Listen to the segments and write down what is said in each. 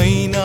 மைனா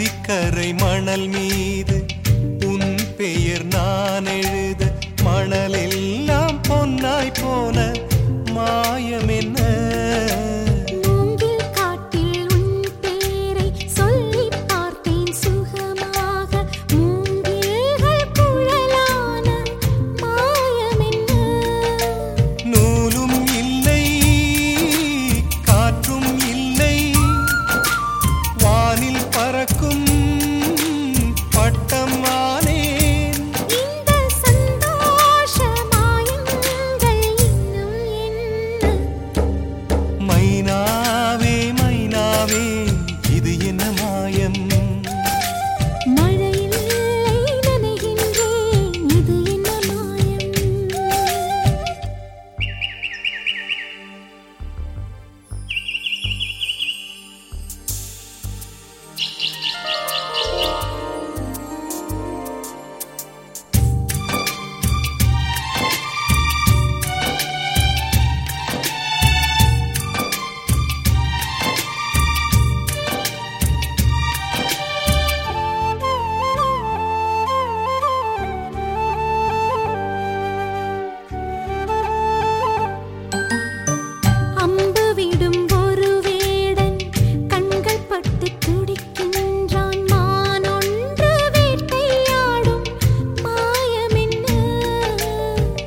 நதிக்கரை மணல் மீது உன் பெயர் நான் எழுத மணலெல்லாம் பொன்னாய் போன மாயமென்ன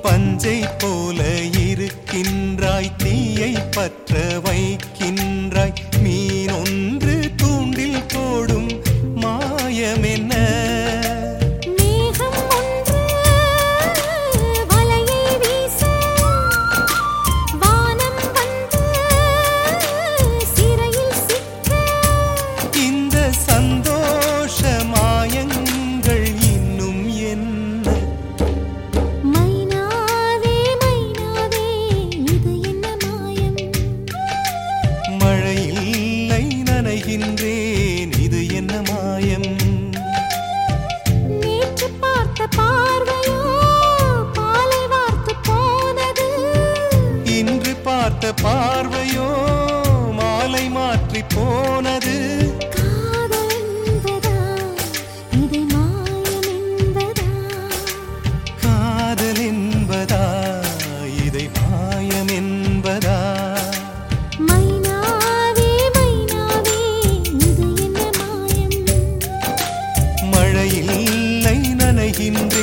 பஞ்சை போல இருக்கின்றாய் தீயை பற்ற வைக்கின்றாய் மீனொன் பார்த்த பார்வையோ மாலை மாற்றி போனது. காதல் என்பதா இதை மாயம்? என்பதா மழையில் நனைகின்ற.